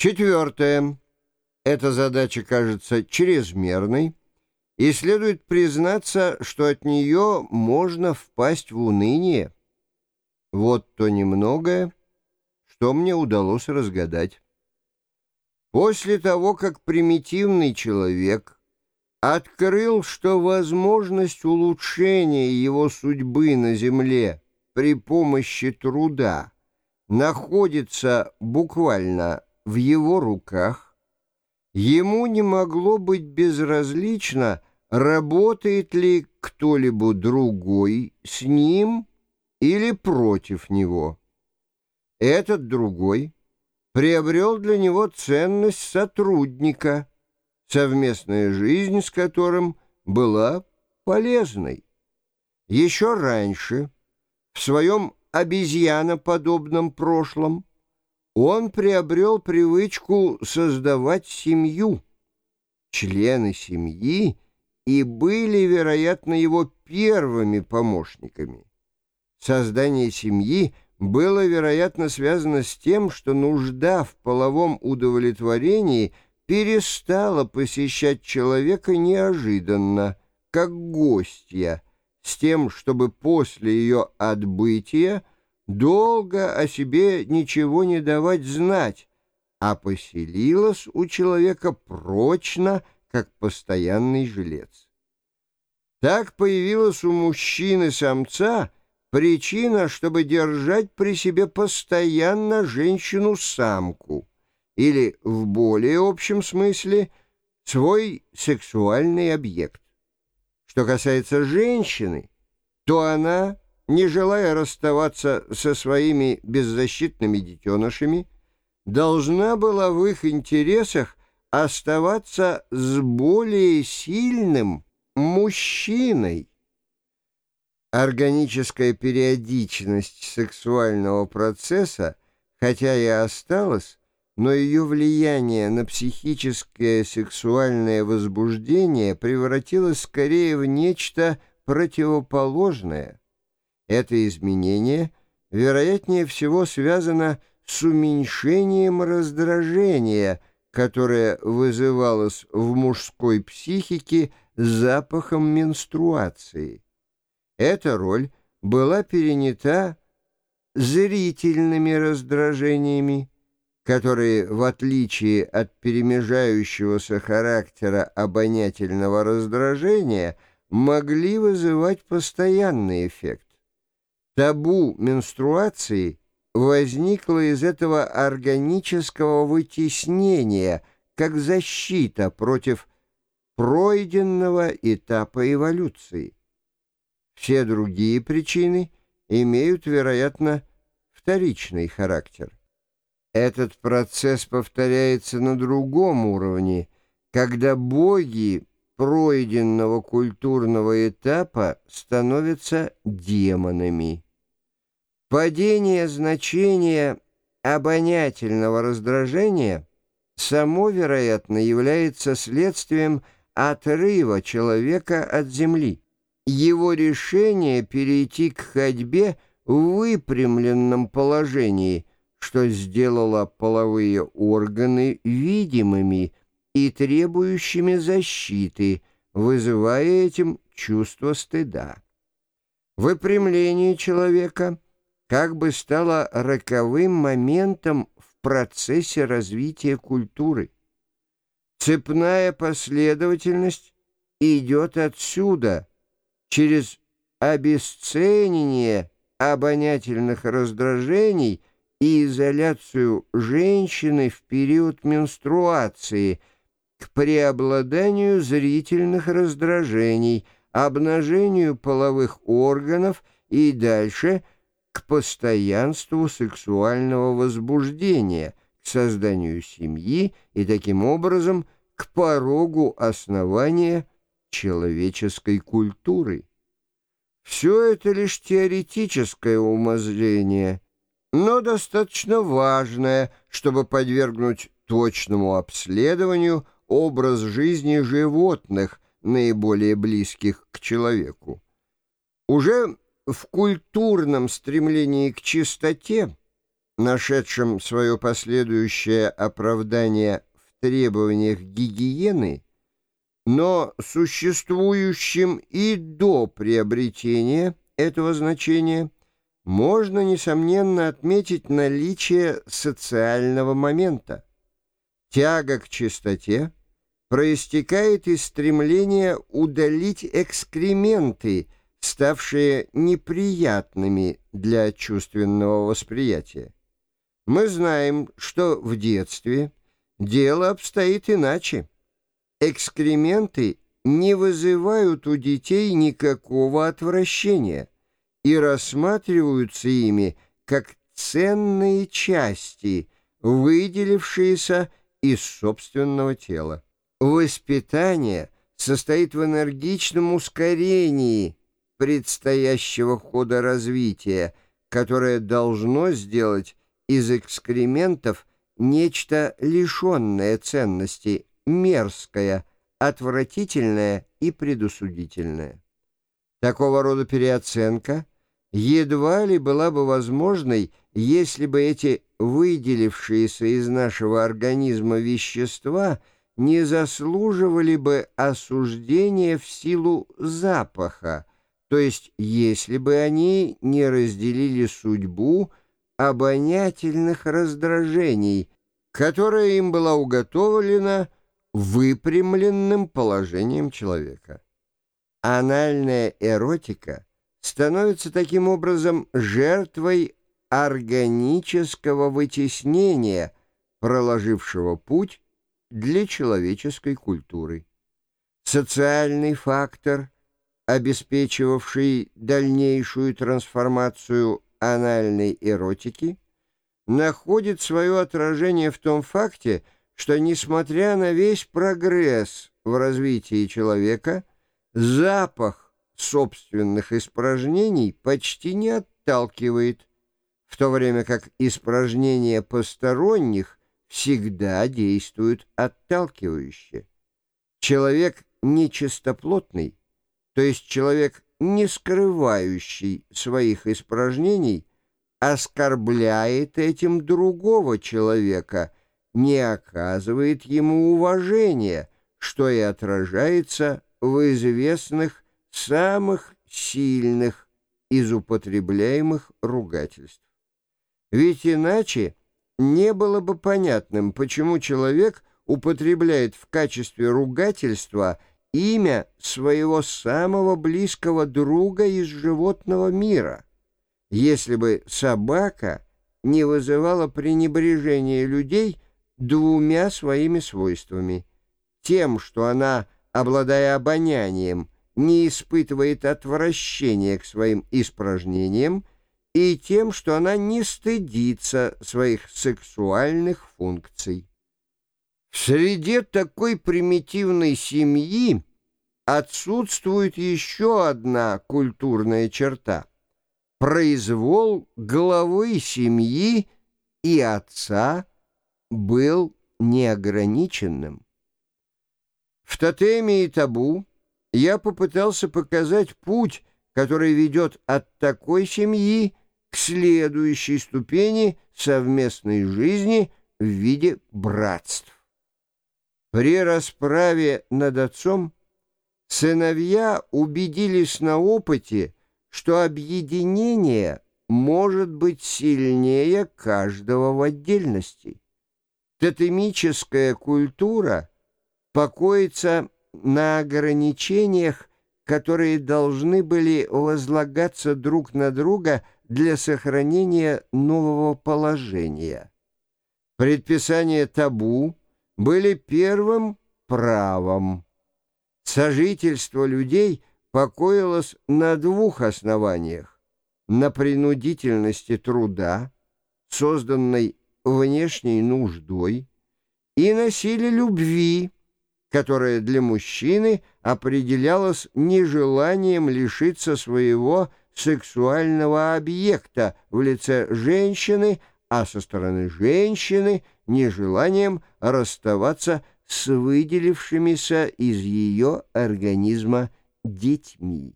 Четвертое. Эта задача кажется чрезмерной, и следует признаться, что от нее можно впасть в уныние. Вот то немногое, что мне удалось разгадать. После того, как примитивный человек открыл, что возможность улучшения его судьбы на земле при помощи труда находится буквально в его руках, ему не могло быть безразлично, работает ли кто-либо другой с ним или против него. Этот другой приобрел для него ценность сотрудника, совместная жизнь с которым была полезной. Еще раньше, в своем обезьяноподобном прошлом, он приобрел привычку создавать семью. Члены семьи и были, вероятно, его первыми помощниками. Создание семьи было, вероятно, связано с тем, что нужда в половом удовлетворении перестала посещать человека неожиданно, как гостья, с тем, чтобы после ее отбытия долго о себе ничего не давать знать, а поселилась у человека прочно, как постоянный жилец. Так появилась у мужчины-самца причина, чтобы держать при себе постоянно женщину-самку, или, в более общем смысле, свой сексуальный объект. Что касается женщины, то она, не желая расставаться со своими беззащитными детенышами, должна была в их интересах оставаться с более сильным мужчиной. Органическая периодичность сексуального процесса, хотя и осталась, но ее влияние на психическое сексуальное возбуждение превратилось скорее в нечто противоположное. Это изменение, вероятнее всего, связано с уменьшением раздражения, которое вызывалось в мужской психике запахом менструации. Эта роль была перенята зрительными раздражениями, которые, в отличие от перемежающегося характера обонятельного раздражения, могли вызывать постоянный эффект. Табу менструации возникло из этого органического вытеснения, как защита против пройденного этапа эволюции. Все другие причины имеют, вероятно, вторичный характер. Этот процесс повторяется на другом уровне, когда боги пройденного культурного этапа становятся демонами. Падение значения обонятельного раздражения само, вероятно, является следствием отрыва человека от Земли. Его решение перейти к ходьбе в выпрямленном положении – что сделало половые органы видимыми и требующими защиты, вызывая этим чувство стыда. Выпрямление человека как бы стало роковым моментом в процессе развития культуры. Цепная последовательность идет отсюда, через обесценение обонятельных раздражений – и изоляцию женщины в период менструации к преобладанию зрительных раздражений, обнажению половых органов и дальше к постоянству сексуального возбуждения, к созданию семьи и таким образом к порогу основания человеческой культуры. Все это лишь теоретическое умозрение – но достаточно важное, чтобы подвергнуть точному обследованию образ жизни животных, наиболее близких к человеку. Уже в культурном стремлении к чистоте нашедшем свое последующее оправдание в требованиях гигиены, но существующим и до приобретения этого значения можно, несомненно, отметить наличие социального момента. Тяга к чистоте проистекает из стремления удалить экскременты, ставшие неприятными для чувственного восприятия. Мы знаем, что в детстве дело обстоит иначе. Экскременты не вызывают у детей никакого отвращения и рассматриваются ими как ценные части, выделившиеся из собственного тела. Воспитание состоит в энергичном ускорении предстоящего хода развития, которое должно сделать из экскрементов нечто лишенное ценности, мерзкое, отвратительное и предусудительное. Такого рода переоценка едва ли была бы возможной, если бы эти выделившиеся из нашего организма вещества не заслуживали бы осуждения в силу запаха, то есть если бы они не разделили судьбу, обонятельных раздражений, которая им была уготовлена выпрямленным положением человека. Анальная эротика становится таким образом жертвой органического вытеснения, проложившего путь для человеческой культуры. Социальный фактор, обеспечивавший дальнейшую трансформацию анальной эротики находит свое отражение в том факте, что, несмотря на весь прогресс в развитии человека, запах собственных испражнений почти не отталкивает, в то время как испражнения посторонних всегда действуют отталкивающе. Человек нечистоплотный, то есть человек не скрывающий своих испражнений, оскорбляет этим другого человека, не оказывает ему уважения, что и отражается в известных самых сильных из употребляемых ругательств. Ведь иначе не было бы понятным, почему человек употребляет в качестве ругательства – имя своего самого близкого друга из животного мира. Если бы собака не вызывала пренебрежения людей двумя своими свойствами. Тем, что она, обладая обонянием, не испытывает отвращения к своим испражнениям, и тем, что она не стыдится своих сексуальных функций. В среде такой примитивной семьи отсутствует еще одна культурная черта — произвол главы семьи и отца был неограниченным. В тотеме и табу я попытался показать путь, который ведет от такой семьи к следующей ступени совместной жизни в виде братств. При расправе над отцом сыновья убедились на опыте, что объединение может быть сильнее каждого в отдельности. Тотемическая культура покоится на ограничениях, которые должны были возлагаться друг на друга для сохранения нового положения. Предписание табу были первым правом. Сожительство людей покоилось на двух основаниях. На принудительности труда, созданной внешней нуждой, и на силе любви, которая для мужчины определялась нежеланием лишиться своего сексуального объекта в лице женщины, а со стороны женщины нежеланием расставаться с выделившимися из ее организма детьми.